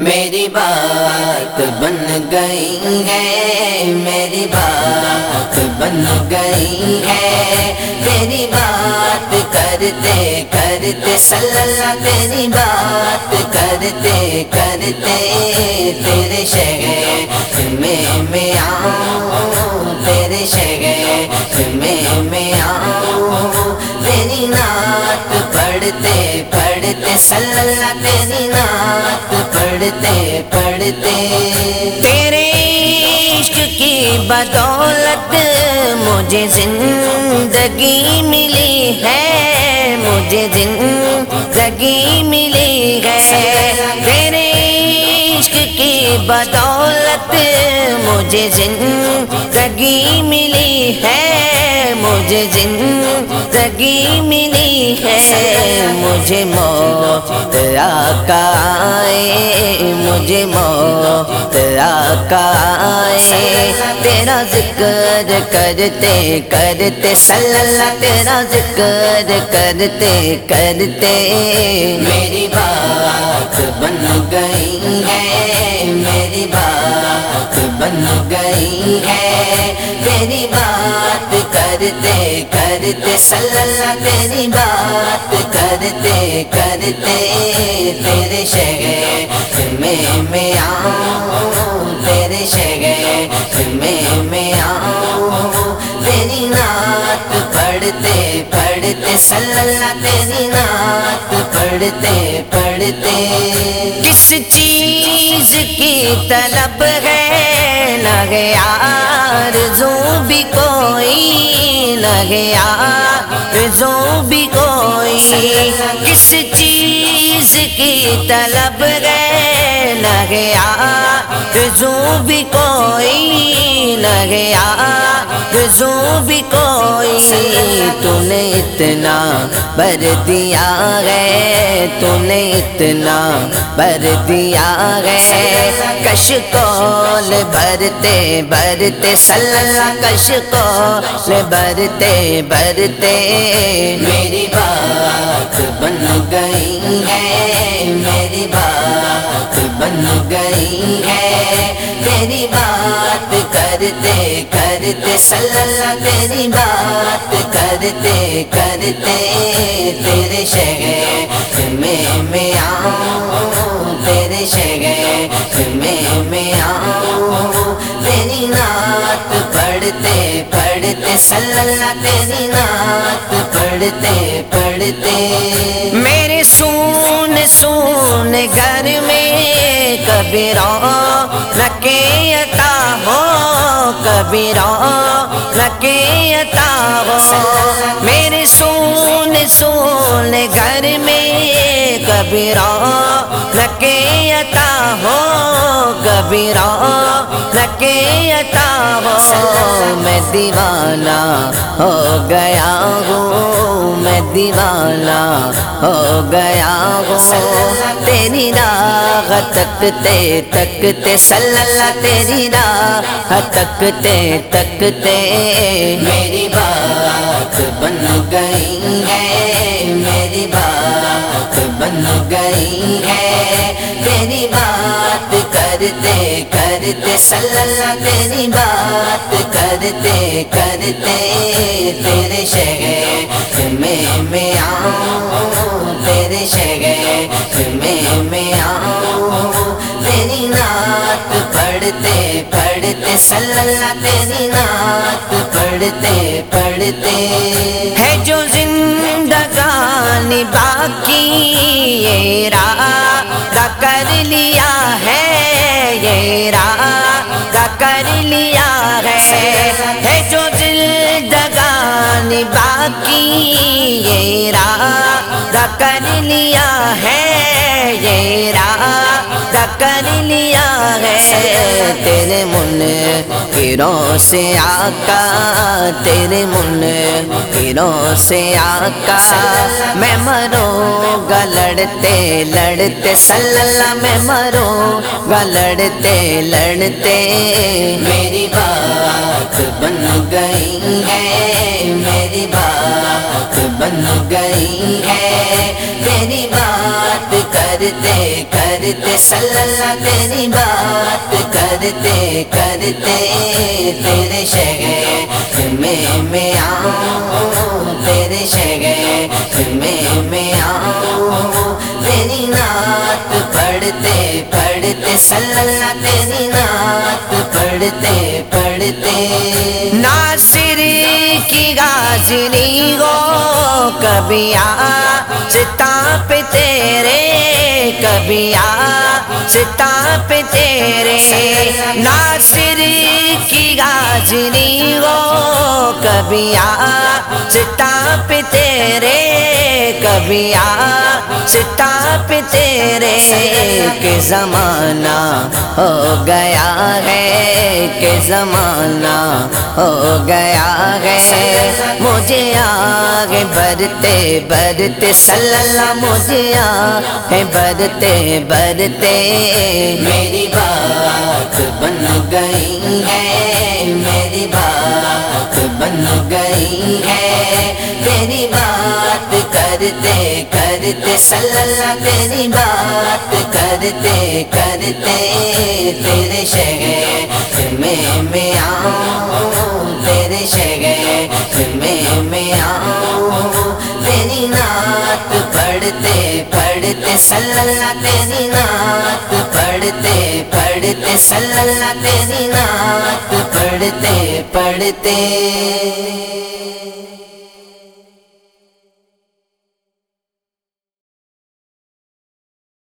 میری بات بن گئی ہے، میری بات بن گئی ہے۔ تیری بات کرتے کرتے، صلی اللہ تیری بات کرتے کرتے، تیرے شہر میں میں آؤں، تیرے شہر میں میں آؤں۔ تیری نعت پڑھتے پڑھتے صلی اللہ تیری نعت پڑھتے پڑھتے۔ تیرے عشق کی بدولت مجھے زندگی ملی ہے، مجھے زندگی ملی ہے۔ تیرے عشق کی بدولت مجھے زندگی ملی مجھے زندگی ملی ہے، مجھے موت آقا آئے، مجھے موت آقا آئے۔ تیرا ذکر کرتے کرتے صلی اللہ تیرا ذکر کرتے کرتے، میری بات بن گئی۔ بن گئی ہے۔ تیری بات کرتے کرتے صلی اللہ تیری بات کرتے کرتے تیرے شہر میں میں آؤں، تیرے شہر میں میں آؤں۔ تیری نعت پڑھتے پڑھتے صلی اللہ تیری نعت پڑھتے پڑھتے۔ کس چیز کی طلب ہے لگیا آرزو بھی کوئی لگیا یار زو بھی کوئی کس چیز کی طلب گئے نہ یار زو بھی کوئی نہ یار زو بھی کوئی تو نے اتنا بر دیا ہے تو نے اتنا بر دیا ہے۔ کش کول بھرتے بھرتے صلی اللہ کش کول بھرتے بھرتے۔ میری بات بن گئی ہے، میری بات بن گئی ہے۔ تیری بات کرتے کرتے صلی اللہ تیری بات کرتے کرتے تیرے شہر میں میں آؤں، تیرے شہر میں میں آؤں۔ تیری نعت پڑھتے پڑھتے صلی اللہ تیری نعت پڑھتے پڑھتے۔ میرے سون سون گھر میں کبھی عطا ہو کبھی رونقے عطا ہو۔ میرے سون سون گھر میں کبھی رونقے عطا ہو، کبھی رونقے عطا ہو۔ میں دیوانہ ہو گیا ہوں، میں دیوانہ ہو گیا ہوں۔ تیری راہ تکتے تکتے، صلی اللہ تیری راہ تکتے تکتے۔ میری بات بن گئی ہے میری بات، بن گئی ہے تیری بات کرتے کرتے، صلی اللہ تیری بات کرتے کرتے تیرے شہر میں میں آؤں، تیرے شہر میں میں آؤں، تیری نعت پڑھتے پڑھتے، صلی اللہ تیری نعت پڑھتے پڑھتے۔ ہے جو زندگانی باقی، یہ راہ کر لیا ہے، یہ راہ کر لیا ہے۔ ہے جو زندگانی باقی، یہ راہ کر لیا ہے، یہ راہ کر لیا ہے۔ تیرے من ہیروں سے آقا، تیرے من ہیروں سے آقا۔ میں مروں گا، لڑتے لڑتے، صلی اللہ میں مروں گا، لڑتے لڑتے۔ میری بات بن گئی ہے، میری بات بن گئی ہے۔ تیری بات کرتے کرتے، صلی اللہ تیری بات کرتے کرتے تیرے شہر میں میں آؤں، تیرے شہر میں میں آؤں۔ تیری نعت پڑھتے پڑھتے، صلی اللہ تیری نعت پڑھتے پڑھتے۔ ناصر کی غازنی ہو کبھی آ ستا پہ تیرے، کبھی آ ستا پہ تیرے ناصر کی گاجری وہ کبھی آ ستا پہ تیرے کبھی آ ستا پہ تیرے کہ زمانہ ہو گیا ہے کہ زمانہ ہو گیا ہے۔ مجھے آگے بڑھتے بڑھتے، صلی اللہ مجھے آگے بڑھتے بڑھتے۔ میری بات بن گئی ہے، میری بات بن گئی ہے۔ تیری بات کرتے کرتے صلی اللہ تیری بات کرتے کرتے تیرے شہر میں میں آؤں تیرے شہر میں میں آؤں۔ تیری نعت پڑھتے پڑھتے صلی اللہ تیری نعت پڑھتے پڑھتے صلی اللہ تیری نعت پڑھتے پڑھتے۔